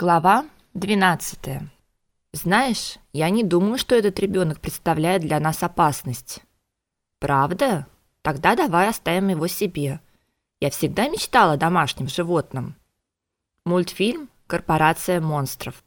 Глава 12. Знаешь, я не думаю, что этот ребенок представляет для нас опасность. Правда? Тогда давай оставим его себе. Я всегда мечтала о домашнем животном. Мультфильм Корпорация монстров.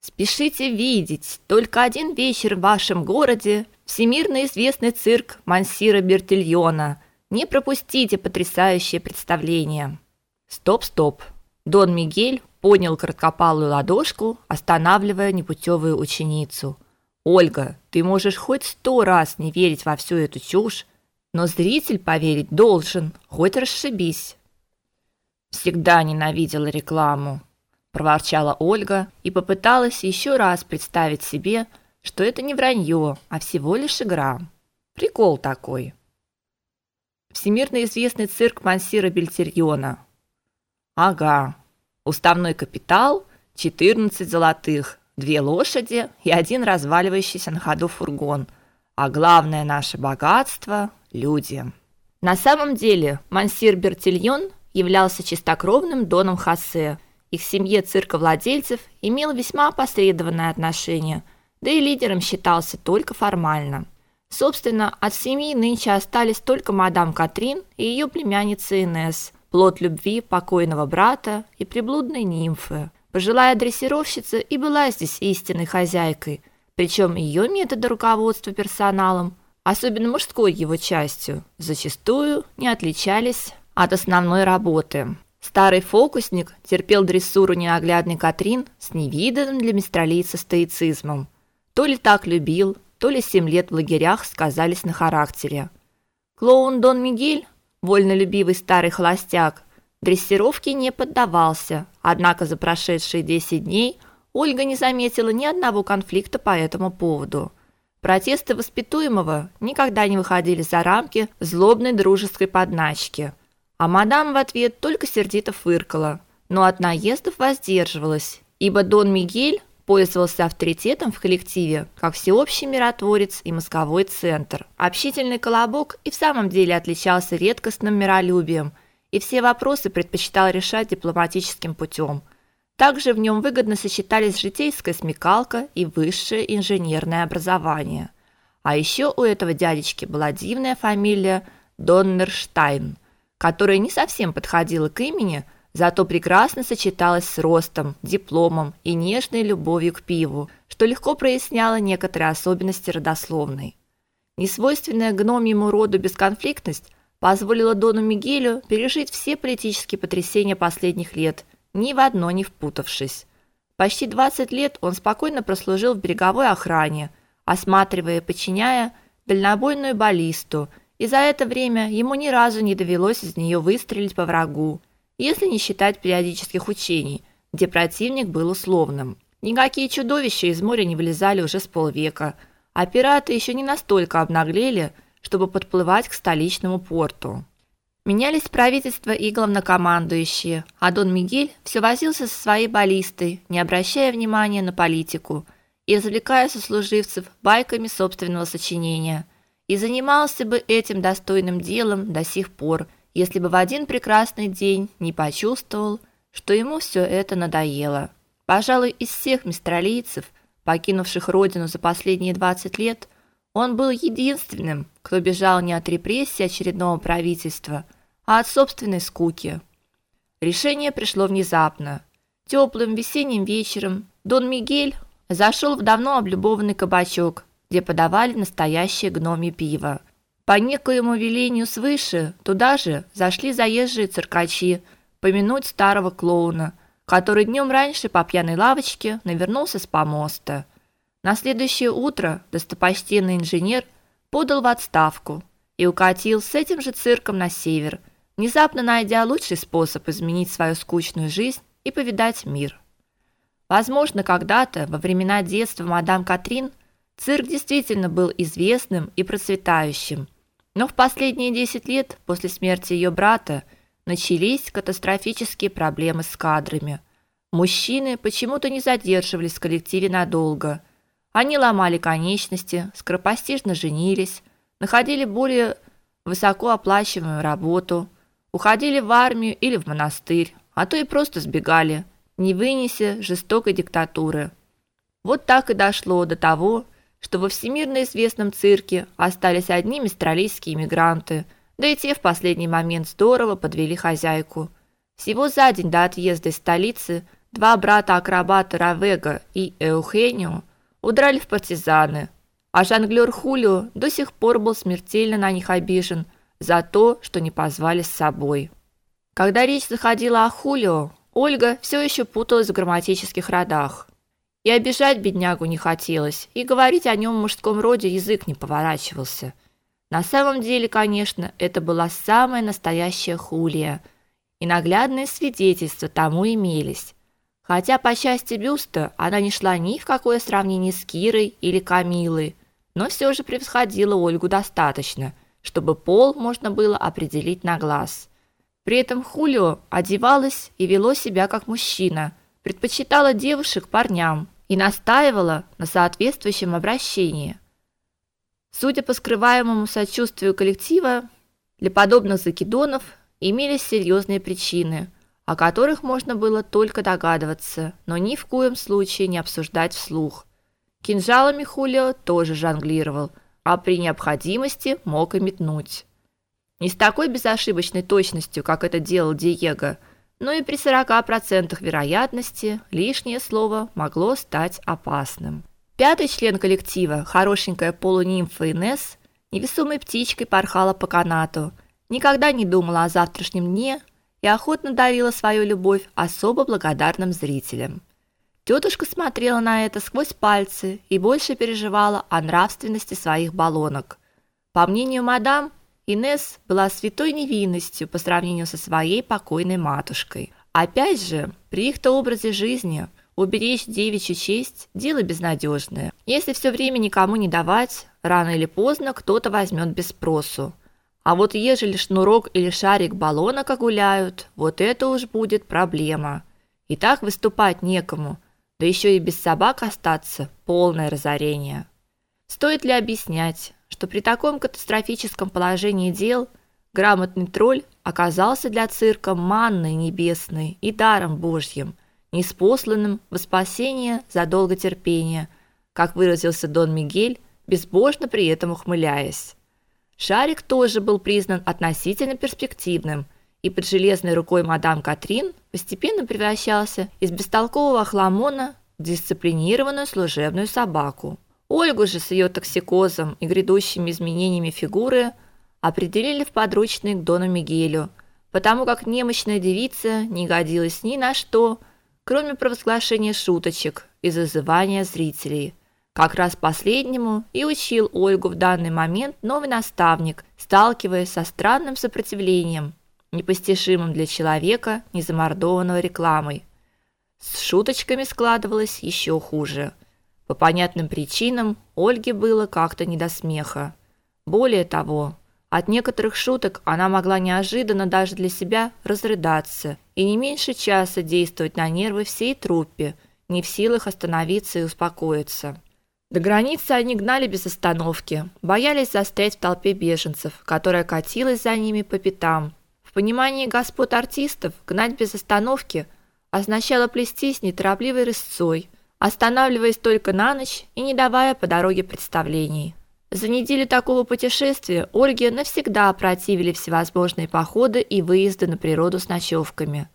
Спешите видеть, только один вечер в вашем городе, всемирно известный цирк Мансира Бертильона. Не пропустите потрясающее представление. Стоп, стоп. Дон Мигель поднял короткопалую ладошку, останавливая непутевую ученицу. Ольга, ты можешь хоть сто раз не верить во всю эту чушь, но зритель поверить должен, хоть расшибись. Всегда ненавидела рекламу, проворчала Ольга и попыталась еще раз представить себе, что это не вранье, а всего лишь игра. Прикол такой. Всемирно известный цирк Мансира Бельтерьона. Ага, Уставной капитал 14 золотых, две лошади и один разваливающийся на ходу фургон. А главное наше богатство люди. На самом деле, Мансир Бертильон являлся чистокровным доном Хосе. Их семье цирковладельцев имел весьма опосредованное отношение, да и лидером считался только формально. Собственно, от семьи нынче остались только мадам Катрин и ее племянница Инесс – плод любви покойного брата и приблудной нимфы. Пожилая дрессировщица и была здесь истинной хозяйкой, причем ее методы руководства персоналом, особенно мужской его частью, зачастую не отличались от основной работы. Старый фокусник терпел дрессуру ненаглядной Катрин с невиданным для мистралийца стоицизмом. То ли так любил, то ли семь лет в лагерях сказались на характере. Клоун Дон Мигель вольнолюбивый старый холостяк, дрессировке не поддавался. Однако за прошедшие 10 дней Ольга не заметила ни одного конфликта по этому поводу. Протесты воспитуемого никогда не выходили за рамки злобной дружеской подначки. А мадам в ответ только сердито фыркала, но от наездов воздерживалась, ибо Дон Мигель пользовался авторитетом в коллективе как всеобщий миротворец и мозговой центр. Общительный колобок и в самом деле отличался редкостным миролюбием, и все вопросы предпочитал решать дипломатическим путем. Также в нем выгодно сочетались житейская смекалка и высшее инженерное образование. А еще у этого дядечки была дивная фамилия Доннерштайн, которая не совсем подходила к имени – зато прекрасно сочеталась с ростом, дипломом и нежной любовью к пиву, что легко проясняло некоторые особенности родословной. Несвойственная гномьему роду бесконфликтность позволила Дону Мигелю пережить все политические потрясения последних лет, ни в одно не впутавшись. Почти 20 лет он спокойно прослужил в береговой охране, осматривая и подчиняя дальнобойную баллисту, и за это время ему ни разу не довелось из нее выстрелить по врагу если не считать периодических учений, где противник был условным. Никакие чудовища из моря не вылезали уже с полвека, а пираты еще не настолько обнаглели, чтобы подплывать к столичному порту. Менялись правительства и главнокомандующие, а Дон Мигель все возился со своей баллистой, не обращая внимания на политику и развлекая сослуживцев байками собственного сочинения. И занимался бы этим достойным делом до сих пор – если бы в один прекрасный день не почувствовал, что ему все это надоело. Пожалуй, из всех мистралийцев, покинувших родину за последние 20 лет, он был единственным, кто бежал не от репрессий очередного правительства, а от собственной скуки. Решение пришло внезапно. Теплым весенним вечером Дон Мигель зашел в давно облюбованный кабачок, где подавали настоящее гномье пиво. По некоему велению свыше туда же зашли заезжие циркачи помянуть старого клоуна, который днем раньше по пьяной лавочке навернулся с помоста. На следующее утро достопочтенный инженер подал в отставку и укатил с этим же цирком на север, внезапно найдя лучший способ изменить свою скучную жизнь и повидать мир. Возможно, когда-то во времена детства мадам Катрин цирк действительно был известным и процветающим – но в последние 10 лет после смерти ее брата начались катастрофические проблемы с кадрами. Мужчины почему-то не задерживались в коллективе надолго. Они ломали конечности, скоропостижно женились, находили более высокооплачиваемую работу, уходили в армию или в монастырь, а то и просто сбегали, не вынеся жестокой диктатуры. Вот так и дошло до того, что во всемирно известном цирке остались одни мистралийские мигранты, да и те в последний момент здорово подвели хозяйку. Всего за день до отъезда из столицы два брата-акробата Равега и Эухенио удрали в партизаны, а жонглёр Хулио до сих пор был смертельно на них обижен за то, что не позвали с собой. Когда речь заходила о Хулио, Ольга все еще путалась в грамматических родах. И обижать беднягу не хотелось, и говорить о нем в мужском роде язык не поворачивался. На самом деле, конечно, это была самая настоящая Хулия, и наглядные свидетельства тому имелись. Хотя по части бюста она не шла ни в какое сравнение с Кирой или Камилой, но все же превосходила Ольгу достаточно, чтобы пол можно было определить на глаз. При этом Хулио одевалась и вело себя как мужчина, предпочитала девушек парням и настаивала на соответствующем обращении. Судя по скрываемому сочувствию коллектива, для подобных закидонов имелись серьезные причины, о которых можно было только догадываться, но ни в коем случае не обсуждать вслух. Кинжалами Хулио тоже жонглировал, а при необходимости мог и метнуть. Не с такой безошибочной точностью, как это делал Диего, но и при 40% вероятности лишнее слово могло стать опасным. Пятый член коллектива, хорошенькая полунимфа Инесс, невесомой птичкой порхала по канату, никогда не думала о завтрашнем дне и охотно дарила свою любовь особо благодарным зрителям. Тетушка смотрела на это сквозь пальцы и больше переживала о нравственности своих баллонок. По мнению мадам, Инес была святой невинностью по сравнению со своей покойной матушкой. Опять же, при их-то образе жизни уберечь девичью честь – дело безнадежное. Если все время никому не давать, рано или поздно кто-то возьмет без спросу. А вот ежели шнурок или шарик баллона гуляют, вот это уж будет проблема. И так выступать некому, да еще и без собак остаться – полное разорение. Стоит ли объяснять, что при таком катастрофическом положении дел грамотный тролль оказался для цирка манной небесной и даром божьим, неспосланным во спасение за долготерпение, как выразился Дон Мигель, безбожно при этом ухмыляясь. Шарик тоже был признан относительно перспективным, и под железной рукой мадам Катрин постепенно превращался из бестолкового хламона в дисциплинированную служебную собаку. Ольгу же с ее токсикозом и грядущими изменениями фигуры определили в подручные к Дону Мигелю, потому как немощная девица не годилась ни на что, кроме провозглашения шуточек и зазывания зрителей. Как раз последнему и учил Ольгу в данный момент новый наставник, сталкиваясь со странным сопротивлением, непостижимым для человека, не замордованного рекламой. С шуточками складывалось еще хуже – по понятным причинам Ольге было как-то не до смеха. Более того, от некоторых шуток она могла неожиданно даже для себя разрыдаться и не меньше часа действовать на нервы всей труппе, не в силах остановиться и успокоиться. До границы они гнали без остановки, боялись застрять в толпе беженцев, которая катилась за ними по пятам. В понимании господ артистов гнать без остановки означало плестись неторопливой рысцой – останавливаясь только на ночь и не давая по дороге представлений. За неделю такого путешествия Ольге навсегда противили всевозможные походы и выезды на природу с ночевками.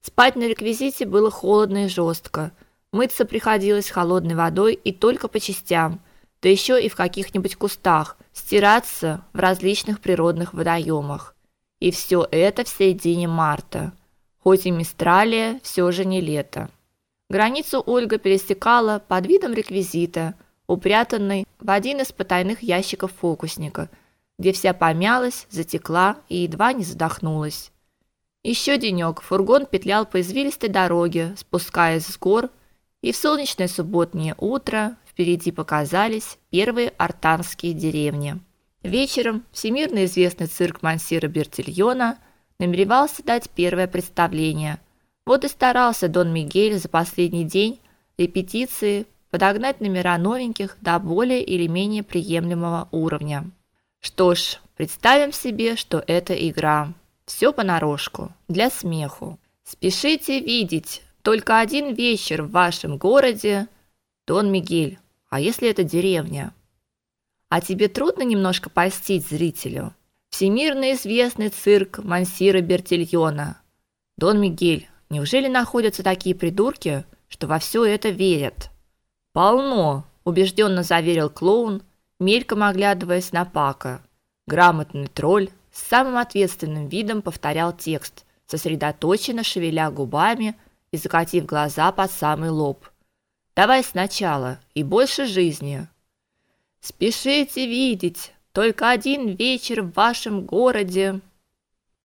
Спать на реквизите было холодно и жестко. Мыться приходилось холодной водой и только по частям, да еще и в каких-нибудь кустах, стираться в различных природных водоемах. И все это в середине марта. Хоть и Мистралия, все же не лето. Границу Ольга пересекала под видом реквизита, упрятанной в один из потайных ящиков фокусника, где вся помялась, затекла и едва не задохнулась. Еще денек фургон петлял по извилистой дороге, спускаясь с гор, и в солнечное субботнее утро впереди показались первые артанские деревни. Вечером всемирно известный цирк Мансира Бертильона намеревался дать первое представление – вот и старался Дон Мигель за последний день репетиции подогнать номера новеньких до более или менее приемлемого уровня. Что ж, представим себе, что это игра. Все понарошку, для смеху. Спешите видеть только один вечер в вашем городе. Дон Мигель, а если это деревня? А тебе трудно немножко польстить зрителю? Всемирно известный цирк Мансира Бертильона. Дон Мигель, неужели находятся такие придурки, что во все это верят? Полно, убежденно заверил клоун, мельком оглядываясь на Пака. Грамотный тролль с самым ответственным видом повторял текст, сосредоточенно шевеля губами и закатив глаза под самый лоб. Давай сначала и больше жизни. Спешите видеть, только один вечер в вашем городе